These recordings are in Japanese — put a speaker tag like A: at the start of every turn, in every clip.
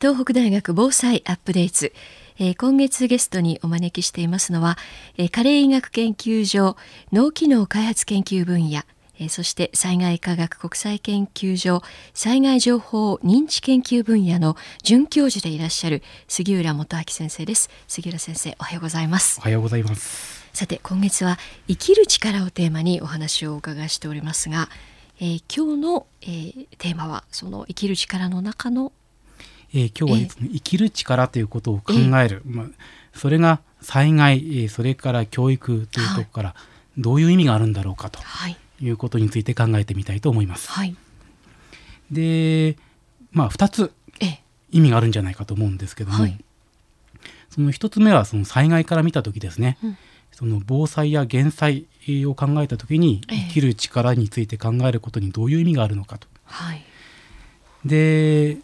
A: 東北大学防災アップデート、えー、今月ゲストにお招きしていますのは、えー、加齢医学研究所脳機能開発研究分野。えそして災害科学国際研究所災害情報認知研究分野の准教授でいらっしゃる杉浦元明先生です。杉浦先生おはようございます。
B: おはようございます。
A: さて今月は生きる力をテーマにお話をお伺いしておりますが、えー、今日の、えー、テーマはその生きる力の中の、
B: えー、今日は、ね、生きる力ということを考える、まあ、それが災害、えそれから教育というところからどういう意味があるんだろうかと。はい。いうことについて考えてみたいと思います。はい、でまあ2つ意味があるんじゃないかと思うんですけども、はい、その1つ目はその災害から見た時ですね、うん、その防災や減災を考えた時に生きる力について考えることにどういう意味があるのかと。はい、で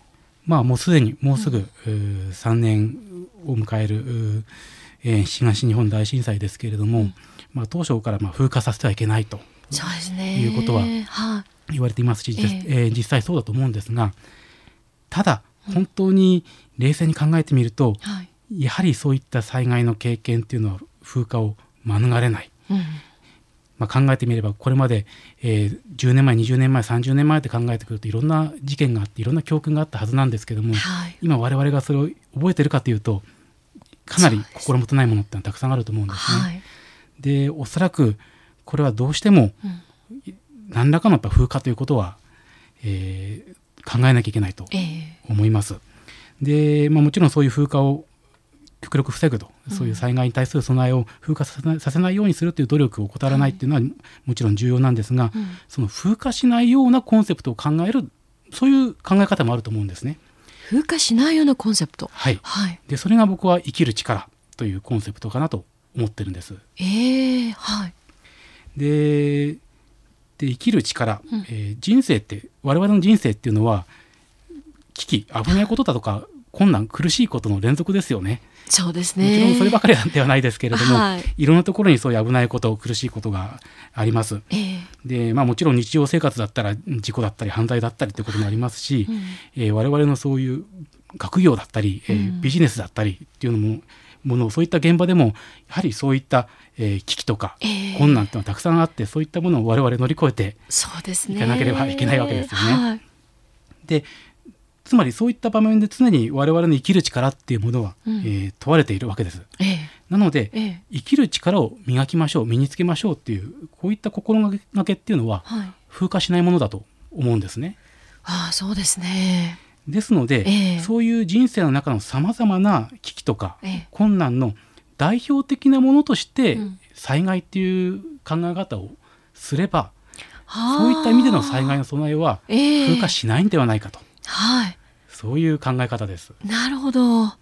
B: まあもうすでにもうすぐ、うん、3年を迎える、えー、東日本大震災ですけれども、うん、まあ、当初からまあ風化させてはいけないと。
A: そうですね。
B: いうことは言われていますし、えー、えー、実際そうだと思うんですがただ本当に冷静に考えてみると、うん、やはりそういった災害の経験っていうのは風化を免れない。うんまあ、考えてみればこれまで、えー、10年前20年前30年前って考えてくるといろんな事件があっていろんな教訓があったはずなんですけども、はい、今我々がそれを覚えてるかというとかなり心もとないものってのはたくさんあると思うんですね。はい、でおそらくこれはどうしても何らかのやっぱ風化ということは、えー、考えなきゃいけないと思います。えー、で、まあ、もちろんそういう風化を極力防ぐと、そういう災害に対する備えを風化させないようにするという努力を怠らないっていうのはもちろん重要なんですが、うん、その風化しないようなコンセプトを考えるそういう考え方もあると思うんですね。
A: 風化しないようなコンセプト。
B: はい。はい、でそれが僕は生きる力というコンセプトかなと思ってるんです。
A: ええー、はい。
B: でで生きる力、うん、えー、人生って我々の人生っていうのは危機危ないことだとか困難苦しいことの連続ですよね。
A: そうですね。
B: もちろんそればかりではないですけれども、はい、いろんなところにそういう危ないこと苦しいことがあります。えー、でまあ、もちろん日常生活だったら事故だったり犯罪だったりということもありますし、うん、えー、我々のそういう学業だったり、えー、ビジネスだったりっていうのもものそういった現場でもやはりそういった、えー、危機とか困難っていうのはたくさんあって、えー、そういったものを我々乗り越えていかなければいけないわけですよね。はい、でつまりそういった場面で常に我々の生きる力っていうものは、うん、えー、問われているわけです。えー、なので、えー、生きる力を磨きましょう身につけましょうっていうこういった心がけっていうのは、はい、風化しないものだと思うんですね。
A: ああそうですね。
B: ですので、えー、そういう人生の中のさまざまな危機とか困難の代表的なものとして災害っていう考え方をすれば、そういった意味での災害の備えは風化しないんではないかと、はい、そういう考え方です。
A: なるほど。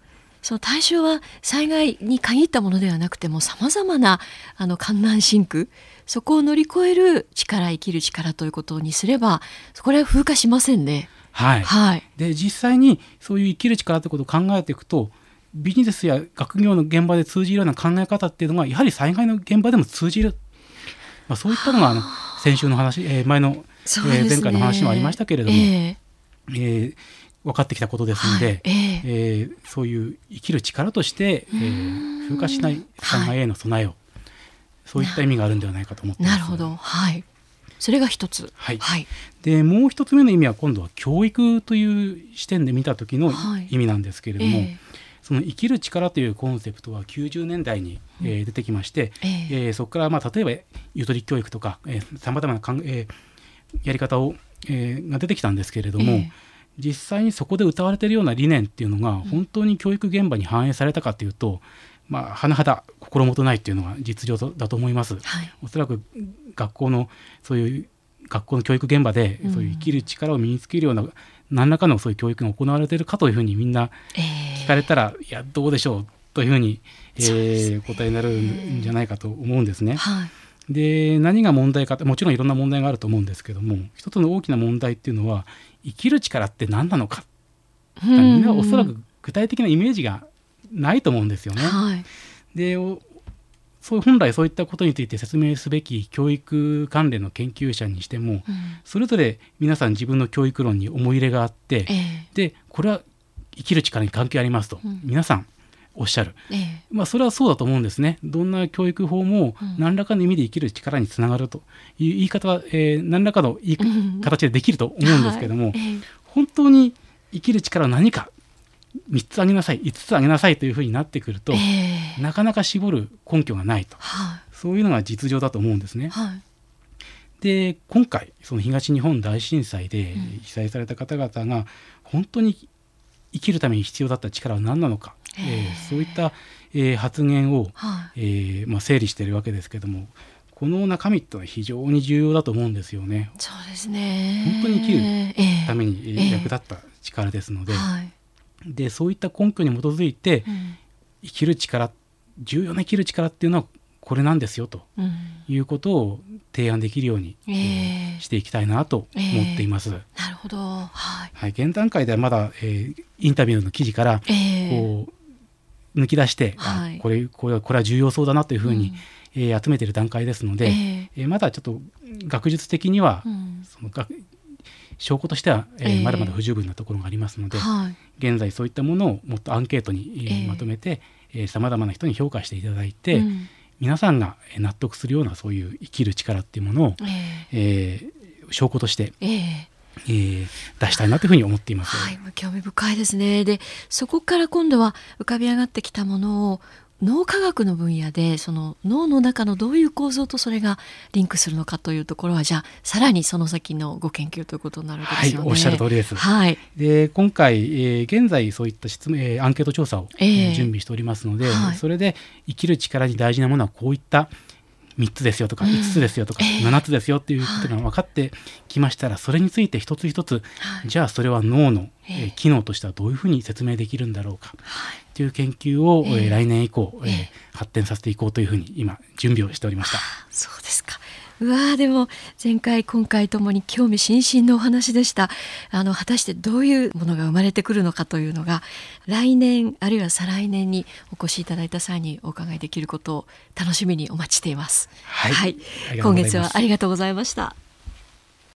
A: その対象は災害に限ったものではなくてもさまざまなあの観難深苦そこを乗り越える力生きる力ということにすればこれは風化しませんね。
B: はい、はい、で実際にそういう生きる力ということを考えていくとビジネスや学業の現場で通じるような考え方っていうのがやはり災害の現場でも通じる、まあ、そういったのがあの先週の話、えー、前の、ね、えー、前回の話もありましたけれども、えー、えー、分かってきたことですので、はい、えー、えー、そういう生きる力として、えー、風化しない災害への備えを、はい、そういった意味があるんではないかと思ってます。
A: なるほど、はい。それが一つ、
B: はい、はい、でもう一つ目の意味は今度は教育という視点で見た時の意味なんですけれども、はいえ。ー、その生きる力というコンセプトは90年代に、うん、えー、出てきまして、えー、えー、そこからまあ例えばゆとり教育とかさまざまなかん、えー、やり方を、えー、が出てきたんですけれども、実際にそこで歌われているような理念っていうのが本当に教育現場に反映されたかというと、まあ、甚だ心もとないっていうのが実情だと思います。はい、おそらく学校のそういう学校の教育現場でそういう生きる力を身につけるような、うん、何らかのそういう教育が行われているかというふうにみんな聞かれたら、えー、いやどうでしょうというふうに、えー、答えになるんじゃないかと思うんですね。はい、で何が問題かもちろんいろんな問題があると思うんですけども一つの大きな問題っていうのは生きる力って何なのか、みんなおそらく具体的なイメージがないと思うんですよね。はい、でそう本来そういったことについて説明すべき教育関連の研究者にしても、うん、それぞれ皆さん自分の教育論に思い入れがあって、えー、でこれは生きる力に関係ありますと、うん、皆さんおっしゃる、ええ、まあ、それはそうだと思うんですね。どんな教育法も何らかの意味で生きる力につながると。いう言い方は、えー、何らかのいい形でできると思うんですけども、はい。え、本当に生きる力は何か。3つあげなさい。5つあげなさいというふうになってくると、なかなか絞る根拠がないと、はい、そういうのが実情だと思うんですね。はい。で今回その東日本大震災で被災された方々が本当に生きるために必要だった力は何なのか、えー、そういった、えー、発言を、はい、えー、まあ、整理しているわけですけどもこの中身ってのは非常に重要だと思うんですよね。
A: そうですね。
B: 本当に生きるために役立った力ですので。えーはい、でそういった根拠に基づいて、うん、生きる力重要な生きる力っていうのはこれなんですよということを提案できるように、えー、していきたいなと思っています。え
A: ー、なるほど、はい、
B: はい、現段階ではまだ、えー、インタビューの記事から、えー、こう抜き出して、はい、これこれこれは重要そうだなというふうに、うん、えー、集めている段階ですので、えー、え。ー、まだちょっと学術的には、うん、その学証拠としては、えー、まだまだ不十分なところがありますので、はい、現在そういったものをもっとアンケートに、えー、まとめてさまざまな人に評価していただいて、うん。皆さんが納得するようなそういう生きる力っていうものを、えー、えー、証拠として、えーえー、出したいなというふうに思っています。
A: はい、興味深いですね。で、そこから今度は浮かび上がってきたものを脳科学の分野でその脳の中のどういう構造とそれがリンクするのかというところはじゃあさらにその先のご研究ということになるわけですよね。
B: はい、おっしゃる通りです。はい、で今回、えー、現在そういった質問、えー、アンケート調査を、えー、準備しておりますので、はい、それで生きる力に大事なものはこういった3つですよとか5つですよとか7つですよっていうことが分かってきましたらそれについて一つ一つじゃあそれは脳の機能としてはどういうふうに説明できるんだろうかとい。う研究を来年以降発展させていこうというふうに今準備をしておりました。
A: うわでも前回今回ともに興味津々のお話でしたあの果たしてどういうものが生まれてくるのかというのが来年あるいは再来年にお越しいただいた際にお伺いできることを楽しみにお待ちしています。はい、はい、今月はありがとうございました。